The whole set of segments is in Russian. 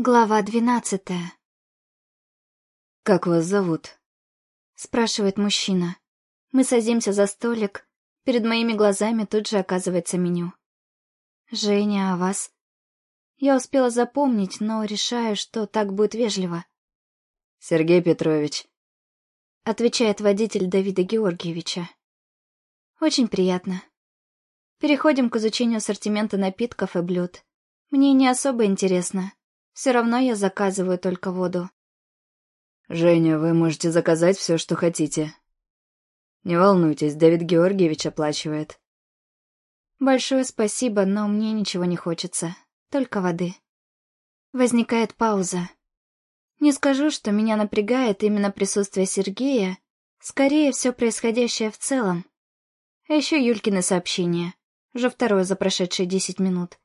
Глава двенадцатая. «Как вас зовут?» — спрашивает мужчина. Мы садимся за столик. Перед моими глазами тут же оказывается меню. «Женя, а вас?» Я успела запомнить, но решаю, что так будет вежливо. «Сергей Петрович», — отвечает водитель Давида Георгиевича. «Очень приятно. Переходим к изучению ассортимента напитков и блюд. Мне не особо интересно, все равно я заказываю только воду. «Женя, вы можете заказать все, что хотите. Не волнуйтесь, Давид Георгиевич оплачивает». «Большое спасибо, но мне ничего не хочется. Только воды». Возникает пауза. Не скажу, что меня напрягает именно присутствие Сергея, скорее все происходящее в целом. А еще Юлькины сообщения, уже второе за прошедшие десять минут.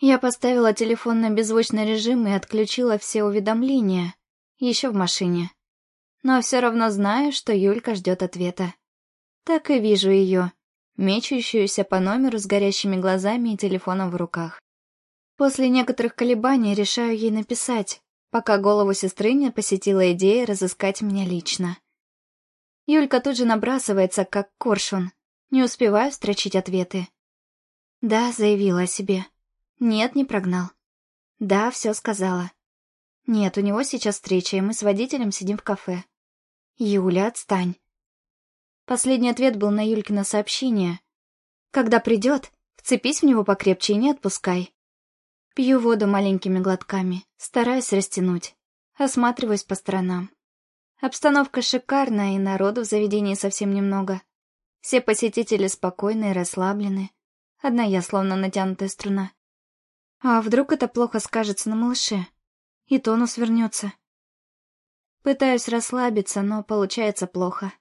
Я поставила телефон на беззвучный режим и отключила все уведомления, еще в машине. Но все равно знаю, что Юлька ждет ответа. Так и вижу ее, мечущуюся по номеру с горящими глазами и телефоном в руках. После некоторых колебаний решаю ей написать, пока голову сестры не посетила идея разыскать меня лично. Юлька тут же набрасывается, как коршун. Не успеваю строчить ответы. Да, заявила о себе. Нет, не прогнал. Да, все сказала. Нет, у него сейчас встреча, и мы с водителем сидим в кафе. Юля, отстань. Последний ответ был на Юлькино сообщение. Когда придет, вцепись в него покрепче и не отпускай. Пью воду маленькими глотками, стараюсь растянуть. Осматриваюсь по сторонам. Обстановка шикарная, и народу в заведении совсем немного. Все посетители спокойны и расслаблены. Одна я словно натянутая струна. А вдруг это плохо скажется на малыше? И тонус вернется. Пытаюсь расслабиться, но получается плохо.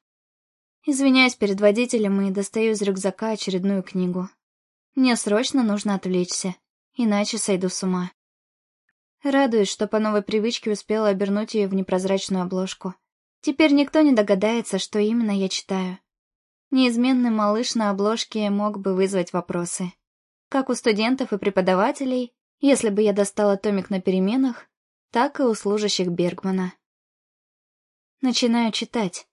Извиняюсь перед водителем и достаю из рюкзака очередную книгу. Мне срочно нужно отвлечься, иначе сойду с ума. Радуюсь, что по новой привычке успела обернуть ее в непрозрачную обложку. Теперь никто не догадается, что именно я читаю. Неизменный малыш на обложке мог бы вызвать вопросы как у студентов и преподавателей, если бы я достала томик на переменах, так и у служащих Бергмана. Начинаю читать.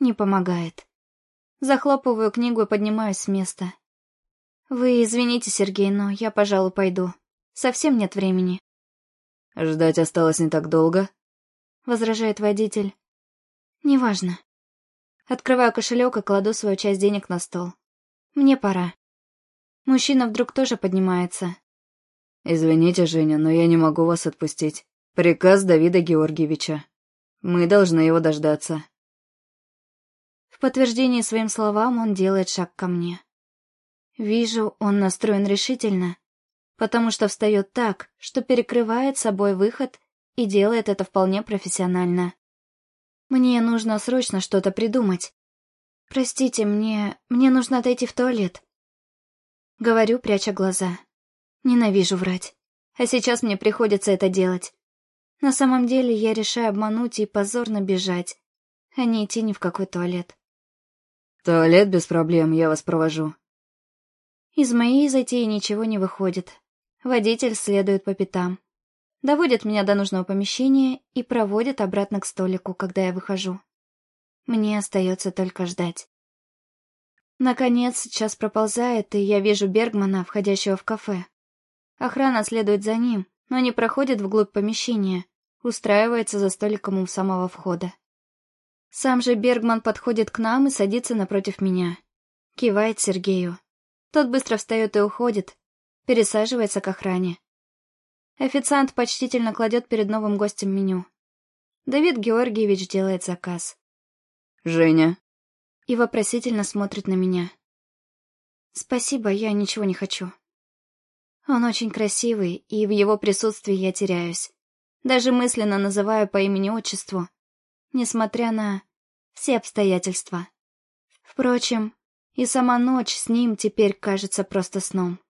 Не помогает. Захлопываю книгу и поднимаюсь с места. Вы извините, Сергей, но я, пожалуй, пойду. Совсем нет времени. Ждать осталось не так долго, возражает водитель. Неважно. Открываю кошелек и кладу свою часть денег на стол. Мне пора. Мужчина вдруг тоже поднимается. «Извините, Женя, но я не могу вас отпустить. Приказ Давида Георгиевича. Мы должны его дождаться». В подтверждение своим словам он делает шаг ко мне. Вижу, он настроен решительно, потому что встает так, что перекрывает собой выход и делает это вполне профессионально. Мне нужно срочно что-то придумать. Простите, мне... мне нужно отойти в туалет. Говорю, пряча глаза. Ненавижу врать. А сейчас мне приходится это делать. На самом деле я решаю обмануть и позорно бежать, а не идти ни в какой туалет. Туалет без проблем, я вас провожу. Из моей затеи ничего не выходит. Водитель следует по пятам. Доводит меня до нужного помещения и проводит обратно к столику, когда я выхожу. Мне остается только ждать. Наконец, час проползает, и я вижу Бергмана, входящего в кафе. Охрана следует за ним, но не проходит вглубь помещения, устраивается за столиком у самого входа. Сам же Бергман подходит к нам и садится напротив меня. Кивает Сергею. Тот быстро встает и уходит, пересаживается к охране. Официант почтительно кладет перед новым гостем меню. Давид Георгиевич делает заказ. «Женя, и вопросительно смотрит на меня. «Спасибо, я ничего не хочу». Он очень красивый, и в его присутствии я теряюсь. Даже мысленно называю по имени-отчеству, несмотря на все обстоятельства. Впрочем, и сама ночь с ним теперь кажется просто сном.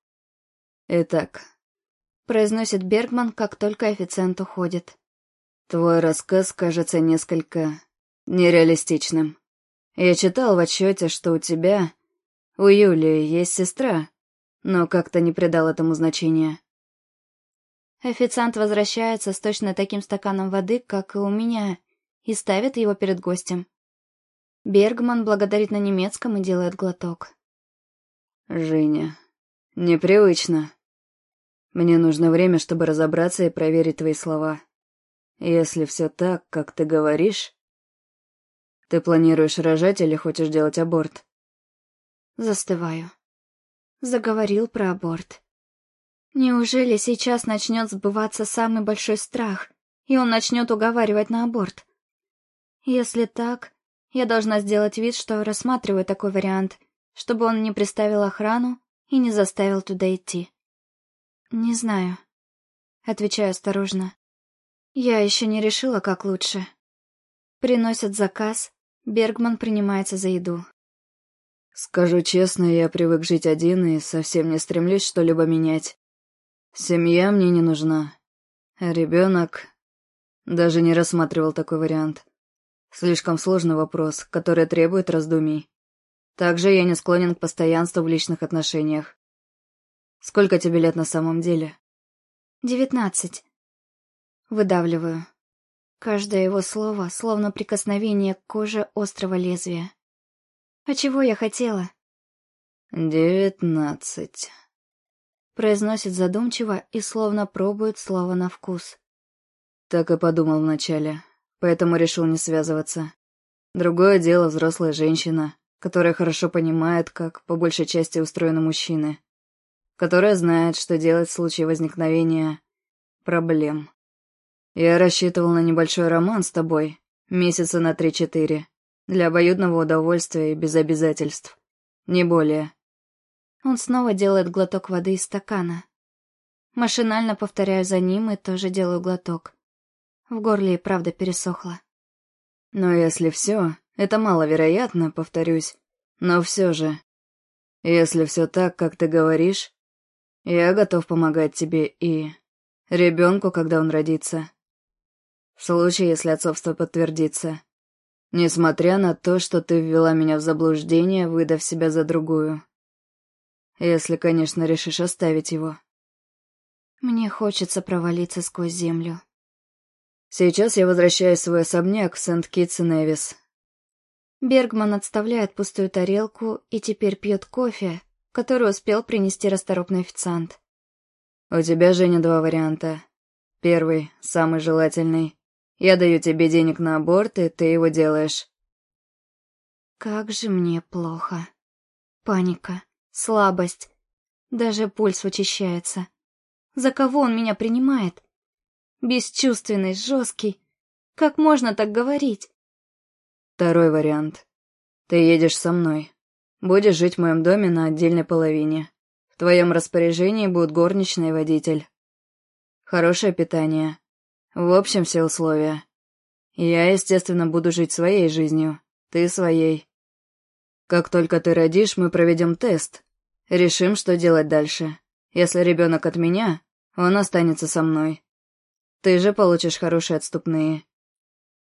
«Итак», — произносит Бергман, как только официант уходит. «Твой рассказ кажется несколько нереалистичным». Я читал в отчете, что у тебя, у Юлии, есть сестра, но как-то не придал этому значения. Официант возвращается с точно таким стаканом воды, как и у меня, и ставит его перед гостем. Бергман благодарит на немецком и делает глоток. «Женя, непривычно. Мне нужно время, чтобы разобраться и проверить твои слова. Если все так, как ты говоришь... Ты планируешь рожать или хочешь делать аборт?» Застываю. Заговорил про аборт. Неужели сейчас начнет сбываться самый большой страх, и он начнет уговаривать на аборт? Если так, я должна сделать вид, что рассматриваю такой вариант, чтобы он не приставил охрану и не заставил туда идти. «Не знаю», — отвечаю осторожно. «Я еще не решила, как лучше». Приносят заказ, Бергман принимается за еду. «Скажу честно, я привык жить один и совсем не стремлюсь что-либо менять. Семья мне не нужна. Ребенок... Даже не рассматривал такой вариант. Слишком сложный вопрос, который требует раздумий. Также я не склонен к постоянству в личных отношениях. Сколько тебе лет на самом деле? Девятнадцать. Выдавливаю. Каждое его слово словно прикосновение к коже острого лезвия. А чего я хотела? Девятнадцать. Произносит задумчиво и словно пробует слово на вкус. Так и подумал вначале поэтому решил не связываться. Другое дело взрослая женщина, которая хорошо понимает, как по большей части устроены мужчины, которая знает, что делать в случае возникновения проблем. Я рассчитывал на небольшой роман с тобой, месяца на три-четыре, для обоюдного удовольствия и без обязательств. Не более. Он снова делает глоток воды из стакана. Машинально повторяю за ним и тоже делаю глоток. В горле и правда пересохло. Но если все, это маловероятно, повторюсь. Но все же, если все так, как ты говоришь, я готов помогать тебе и ребенку, когда он родится. В случае, если отцовство подтвердится. Несмотря на то, что ты ввела меня в заблуждение, выдав себя за другую. Если, конечно, решишь оставить его. Мне хочется провалиться сквозь землю. Сейчас я возвращаюсь в свой особняк в Сент-Китс и Невис. Бергман отставляет пустую тарелку и теперь пьет кофе, который успел принести расторопный официант. У тебя, Женя, два варианта. Первый, самый желательный. Я даю тебе денег на аборт, и ты его делаешь. Как же мне плохо. Паника, слабость. Даже пульс учащается. За кого он меня принимает? Бесчувственный, жесткий. Как можно так говорить? Второй вариант. Ты едешь со мной. Будешь жить в моем доме на отдельной половине. В твоем распоряжении будут горничный и водитель. Хорошее питание. В общем, все условия. Я, естественно, буду жить своей жизнью. Ты своей. Как только ты родишь, мы проведем тест. Решим, что делать дальше. Если ребенок от меня, он останется со мной. Ты же получишь хорошие отступные.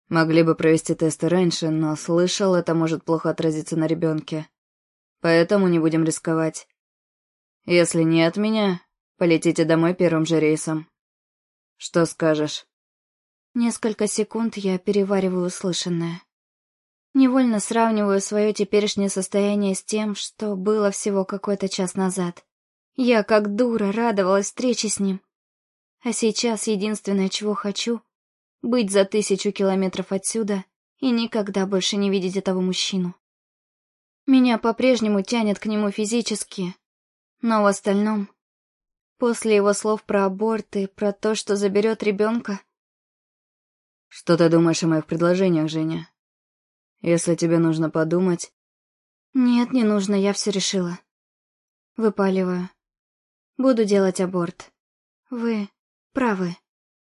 Могли бы провести тесты раньше, но слышал, это может плохо отразиться на ребенке. Поэтому не будем рисковать. Если не от меня, полетите домой первым же рейсом. Что скажешь? Несколько секунд я перевариваю услышанное. Невольно сравниваю свое теперешнее состояние с тем, что было всего какой-то час назад. Я, как дура, радовалась встрече с ним, а сейчас единственное, чего хочу — быть за тысячу километров отсюда и никогда больше не видеть этого мужчину. Меня по-прежнему тянет к нему физически, но в остальном, после его слов про аборт и про то, что заберет ребенка... Что ты думаешь о моих предложениях, Женя? Если тебе нужно подумать... Нет, не нужно, я все решила. Выпаливаю. Буду делать аборт. Вы правы.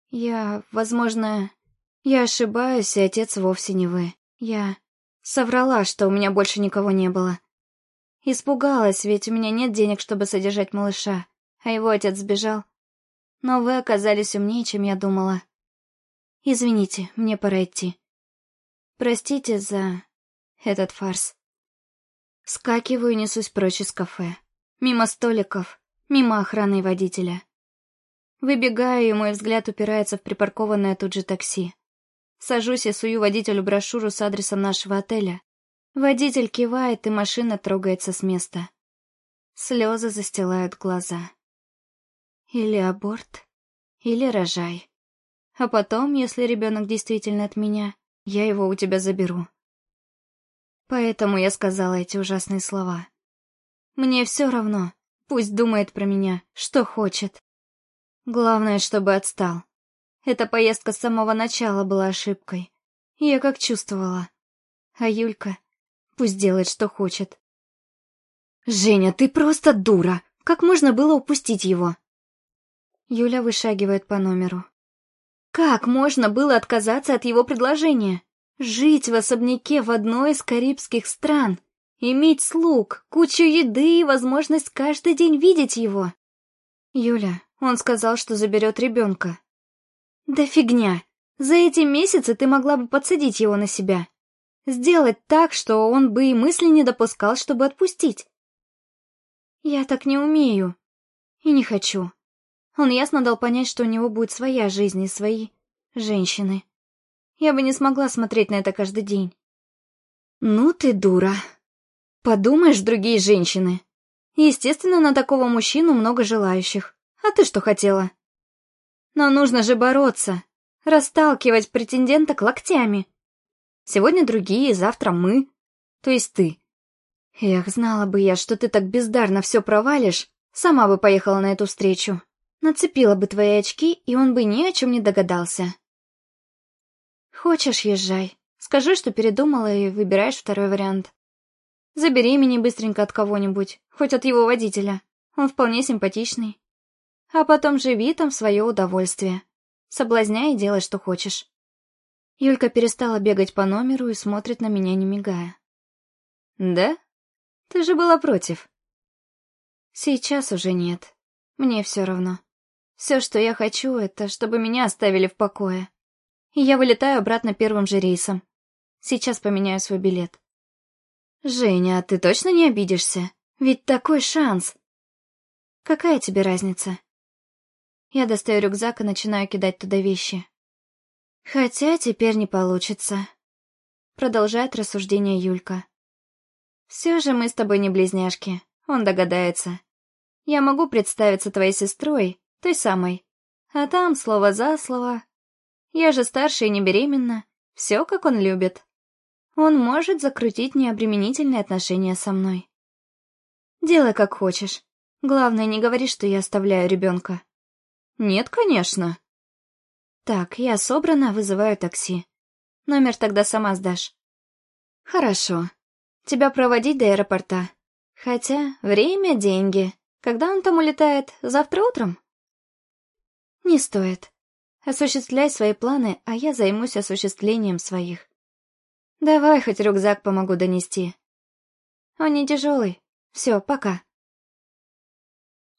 Я, возможно, я ошибаюсь, и отец вовсе не вы. Я соврала, что у меня больше никого не было. Испугалась, ведь у меня нет денег, чтобы содержать малыша, а его отец сбежал. Но вы оказались умнее, чем я думала. Извините, мне пора идти. Простите за этот фарс. Скакиваю и несусь прочь из кафе. Мимо столиков, мимо охраны и водителя. Выбегаю, и мой взгляд упирается в припаркованное тут же такси. Сажусь и сую водителю брошюру с адресом нашего отеля. Водитель кивает, и машина трогается с места. Слезы застилают глаза. Или аборт, или рожай. А потом, если ребенок действительно от меня, я его у тебя заберу. Поэтому я сказала эти ужасные слова. Мне все равно, пусть думает про меня, что хочет. Главное, чтобы отстал. Эта поездка с самого начала была ошибкой. Я как чувствовала. А Юлька пусть делает, что хочет. «Женя, ты просто дура! Как можно было упустить его?» Юля вышагивает по номеру. «Как можно было отказаться от его предложения? Жить в особняке в одной из карибских стран, иметь слуг, кучу еды и возможность каждый день видеть его?» «Юля, он сказал, что заберет ребенка». «Да фигня! За эти месяцы ты могла бы подсадить его на себя. Сделать так, что он бы и мысли не допускал, чтобы отпустить. Я так не умею. И не хочу. Он ясно дал понять, что у него будет своя жизнь и свои женщины. Я бы не смогла смотреть на это каждый день. Ну ты дура. Подумаешь, другие женщины. Естественно, на такого мужчину много желающих. А ты что хотела? Но нужно же бороться. Расталкивать претендента локтями. Сегодня другие, завтра мы. То есть ты. Эх, знала бы я, что ты так бездарно все провалишь, сама бы поехала на эту встречу. Нацепила бы твои очки, и он бы ни о чем не догадался. Хочешь, езжай. Скажи, что передумала и выбираешь второй вариант. Заберемени быстренько от кого-нибудь, хоть от его водителя. Он вполне симпатичный. А потом живи там в свое удовольствие. Соблазняй и делай, что хочешь. Юлька перестала бегать по номеру и смотрит на меня, не мигая. «Да?» Ты же была против. Сейчас уже нет. Мне все равно. Все, что я хочу, это чтобы меня оставили в покое. И я вылетаю обратно первым же рейсом. Сейчас поменяю свой билет. Женя, а ты точно не обидишься? Ведь такой шанс. Какая тебе разница? Я достаю рюкзак и начинаю кидать туда вещи. Хотя теперь не получится. Продолжает рассуждение Юлька. Все же мы с тобой не близняшки, он догадается. Я могу представиться твоей сестрой, той самой. А там слово за слово. Я же старше и не беременна. Все, как он любит. Он может закрутить необременительные отношения со мной. Делай, как хочешь. Главное, не говори, что я оставляю ребенка. Нет, конечно. Так, я собрана, вызываю такси. Номер тогда сама сдашь. Хорошо. Тебя проводить до аэропорта. Хотя время — деньги. Когда он там улетает? Завтра утром? Не стоит. Осуществляй свои планы, а я займусь осуществлением своих. Давай хоть рюкзак помогу донести. Он не тяжелый. Все, пока.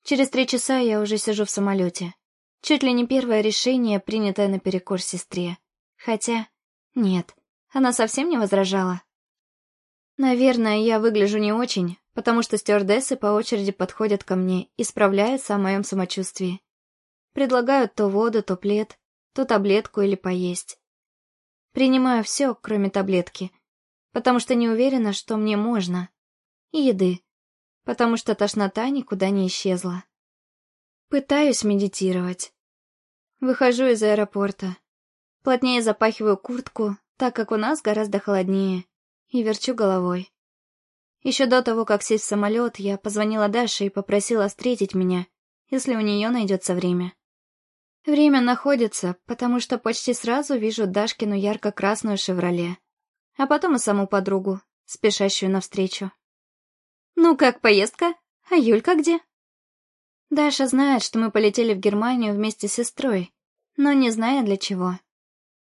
Через три часа я уже сижу в самолете. Чуть ли не первое решение, принятое наперекор сестре. Хотя, нет, она совсем не возражала. Наверное, я выгляжу не очень, потому что стюардессы по очереди подходят ко мне и справляются о моем самочувствии. Предлагают то воду, то плед, то таблетку или поесть. Принимаю все, кроме таблетки, потому что не уверена, что мне можно. И еды, потому что тошнота никуда не исчезла. Пытаюсь медитировать. Выхожу из аэропорта. Плотнее запахиваю куртку, так как у нас гораздо холоднее и верчу головой. Еще до того, как сесть в самолет, я позвонила Даше и попросила встретить меня, если у нее найдется время. Время находится, потому что почти сразу вижу Дашкину ярко-красную «Шевроле», а потом и саму подругу, спешащую навстречу. «Ну как поездка? А Юлька где?» Даша знает, что мы полетели в Германию вместе с сестрой, но не зная для чего.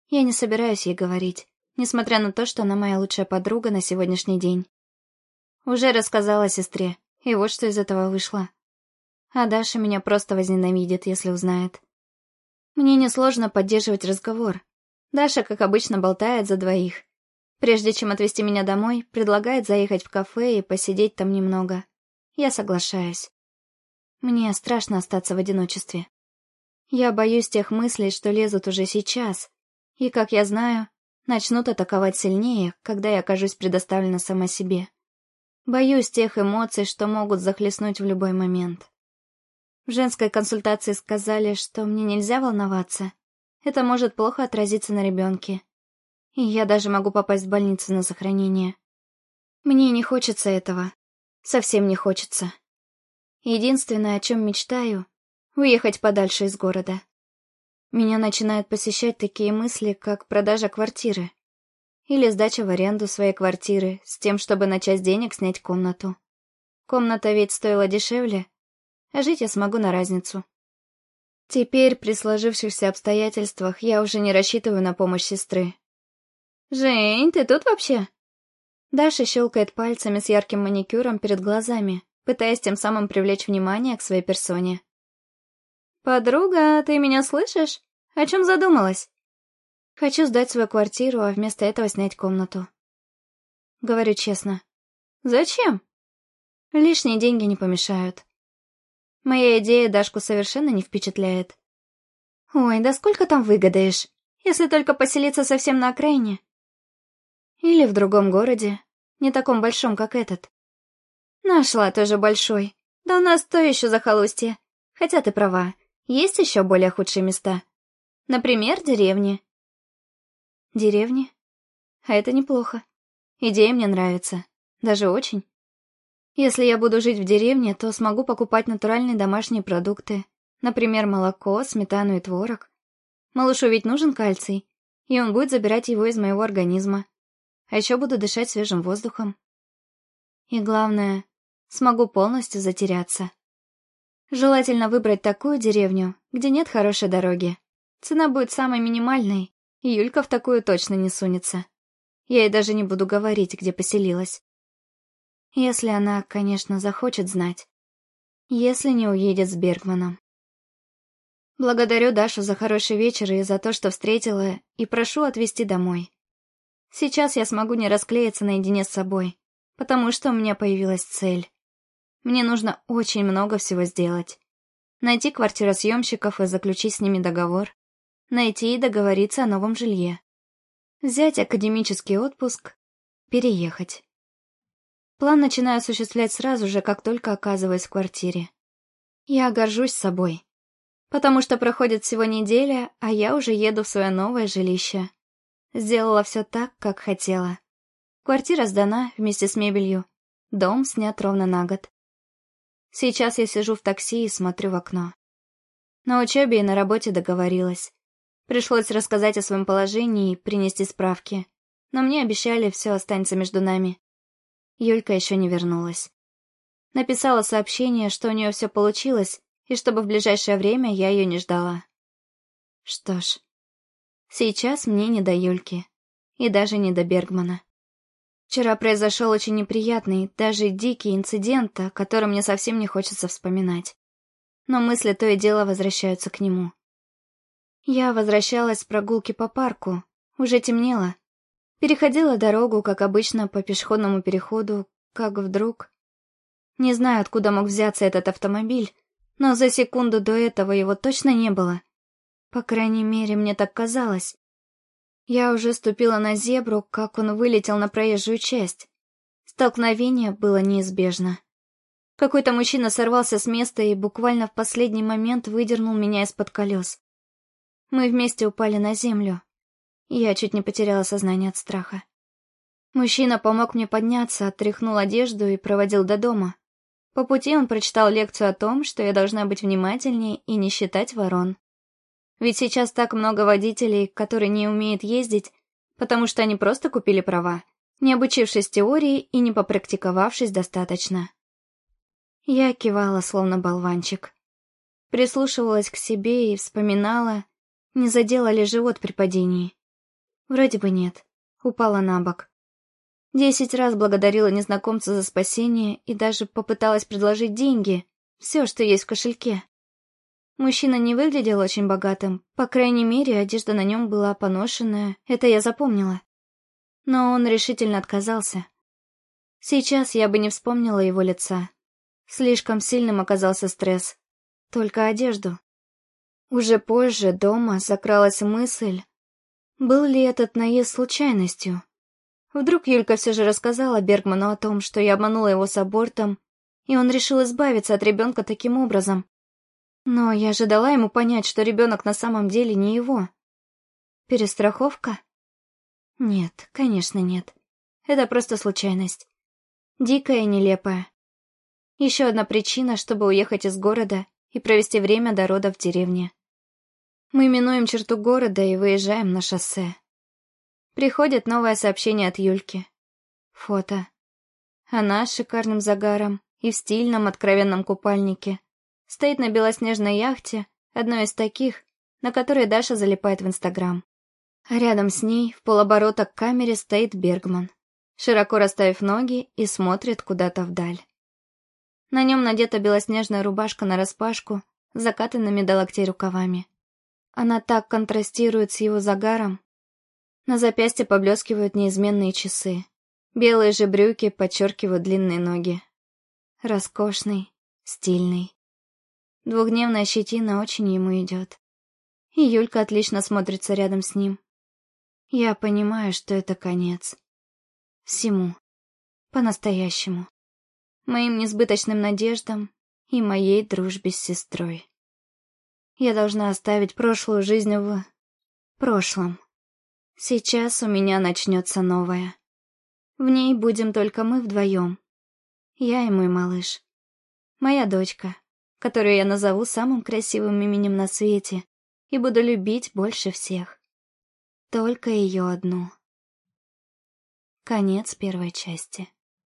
Я не собираюсь ей говорить несмотря на то, что она моя лучшая подруга на сегодняшний день. Уже рассказала сестре, и вот что из этого вышло. А Даша меня просто возненавидит, если узнает. Мне несложно поддерживать разговор. Даша, как обычно, болтает за двоих. Прежде чем отвезти меня домой, предлагает заехать в кафе и посидеть там немного. Я соглашаюсь. Мне страшно остаться в одиночестве. Я боюсь тех мыслей, что лезут уже сейчас, и, как я знаю, начнут атаковать сильнее, когда я окажусь предоставлена сама себе. Боюсь тех эмоций, что могут захлестнуть в любой момент. В женской консультации сказали, что мне нельзя волноваться. Это может плохо отразиться на ребенке. И я даже могу попасть в больницу на сохранение. Мне не хочется этого. Совсем не хочется. Единственное, о чем мечтаю — уехать подальше из города. Меня начинают посещать такие мысли, как продажа квартиры. Или сдача в аренду своей квартиры с тем, чтобы на часть денег снять комнату. Комната ведь стоила дешевле, а жить я смогу на разницу. Теперь, при сложившихся обстоятельствах, я уже не рассчитываю на помощь сестры. «Жень, ты тут вообще?» Даша щелкает пальцами с ярким маникюром перед глазами, пытаясь тем самым привлечь внимание к своей персоне. «Подруга, ты меня слышишь? О чем задумалась?» «Хочу сдать свою квартиру, а вместо этого снять комнату». Говорю честно. «Зачем?» «Лишние деньги не помешают». Моя идея Дашку совершенно не впечатляет. «Ой, да сколько там выгадаешь, если только поселиться совсем на окраине?» Или в другом городе, не таком большом, как этот. Нашла тоже большой. Да у нас то еще захолустье. Хотя ты права, есть еще более худшие места. Например, деревни. Деревни? А это неплохо. Идея мне нравится. Даже очень. Если я буду жить в деревне, то смогу покупать натуральные домашние продукты. Например, молоко, сметану и творог. Малышу ведь нужен кальций, и он будет забирать его из моего организма. А еще буду дышать свежим воздухом. И главное, смогу полностью затеряться. Желательно выбрать такую деревню, где нет хорошей дороги. Цена будет самой минимальной, и Юлька в такую точно не сунется. Я ей даже не буду говорить, где поселилась. Если она, конечно, захочет знать. Если не уедет с Бергманом. Благодарю Дашу за хороший вечер и за то, что встретила, и прошу отвезти домой. Сейчас я смогу не расклеиться наедине с собой, потому что у меня появилась цель. Мне нужно очень много всего сделать. Найти квартиросъемщиков и заключить с ними договор. Найти и договориться о новом жилье. Взять академический отпуск. Переехать. План начинаю осуществлять сразу же, как только оказываюсь в квартире. Я горжусь собой. Потому что проходит всего неделя, а я уже еду в свое новое жилище. Сделала все так, как хотела. Квартира сдана вместе с мебелью. Дом снят ровно на год. Сейчас я сижу в такси и смотрю в окно. На учебе и на работе договорилась. Пришлось рассказать о своем положении и принести справки. Но мне обещали, все останется между нами. Юлька еще не вернулась. Написала сообщение, что у нее все получилось, и чтобы в ближайшее время я ее не ждала. Что ж, Сейчас мне не до Юльки. И даже не до Бергмана. Вчера произошел очень неприятный, даже дикий инцидент, о котором мне совсем не хочется вспоминать. Но мысли то и дело возвращаются к нему. Я возвращалась с прогулки по парку. Уже темнело. Переходила дорогу, как обычно, по пешеходному переходу, как вдруг... Не знаю, откуда мог взяться этот автомобиль, но за секунду до этого его точно не было. По крайней мере, мне так казалось. Я уже ступила на зебру, как он вылетел на проезжую часть. Столкновение было неизбежно. Какой-то мужчина сорвался с места и буквально в последний момент выдернул меня из-под колес. Мы вместе упали на землю. Я чуть не потеряла сознание от страха. Мужчина помог мне подняться, отряхнул одежду и проводил до дома. По пути он прочитал лекцию о том, что я должна быть внимательнее и не считать ворон. Ведь сейчас так много водителей, которые не умеют ездить, потому что они просто купили права, не обучившись теории и не попрактиковавшись достаточно. Я кивала, словно болванчик. Прислушивалась к себе и вспоминала, не задела ли живот при падении. Вроде бы нет, упала на бок. Десять раз благодарила незнакомца за спасение и даже попыталась предложить деньги, все, что есть в кошельке. Мужчина не выглядел очень богатым, по крайней мере, одежда на нем была поношенная, это я запомнила. Но он решительно отказался. Сейчас я бы не вспомнила его лица. Слишком сильным оказался стресс. Только одежду. Уже позже дома закралась мысль, был ли этот наезд случайностью. Вдруг Юлька все же рассказала Бергману о том, что я обманула его с абортом, и он решил избавиться от ребенка таким образом. Но я же дала ему понять, что ребенок на самом деле не его. Перестраховка? Нет, конечно нет. Это просто случайность. Дикая и нелепая. Еще одна причина, чтобы уехать из города и провести время до родов в деревне. Мы минуем черту города и выезжаем на шоссе. Приходит новое сообщение от Юльки. Фото. Она с шикарным загаром и в стильном откровенном купальнике. Стоит на белоснежной яхте, одной из таких, на которой Даша залипает в Инстаграм. А рядом с ней, в полоборота к камере, стоит Бергман, широко расставив ноги и смотрит куда-то вдаль. На нем надета белоснежная рубашка нараспашку, с закатанными до локтей рукавами. Она так контрастирует с его загаром. На запястье поблескивают неизменные часы. Белые же брюки подчеркивают длинные ноги. Роскошный, стильный. Двухдневная щетина очень ему идет. И Юлька отлично смотрится рядом с ним. Я понимаю, что это конец. Всему. По-настоящему. Моим несбыточным надеждам и моей дружбе с сестрой. Я должна оставить прошлую жизнь в... прошлом. Сейчас у меня начнется новая. В ней будем только мы вдвоем. Я и мой малыш. Моя дочка, которую я назову самым красивым именем на свете и буду любить больше всех. Только ее одну. Конец первой части.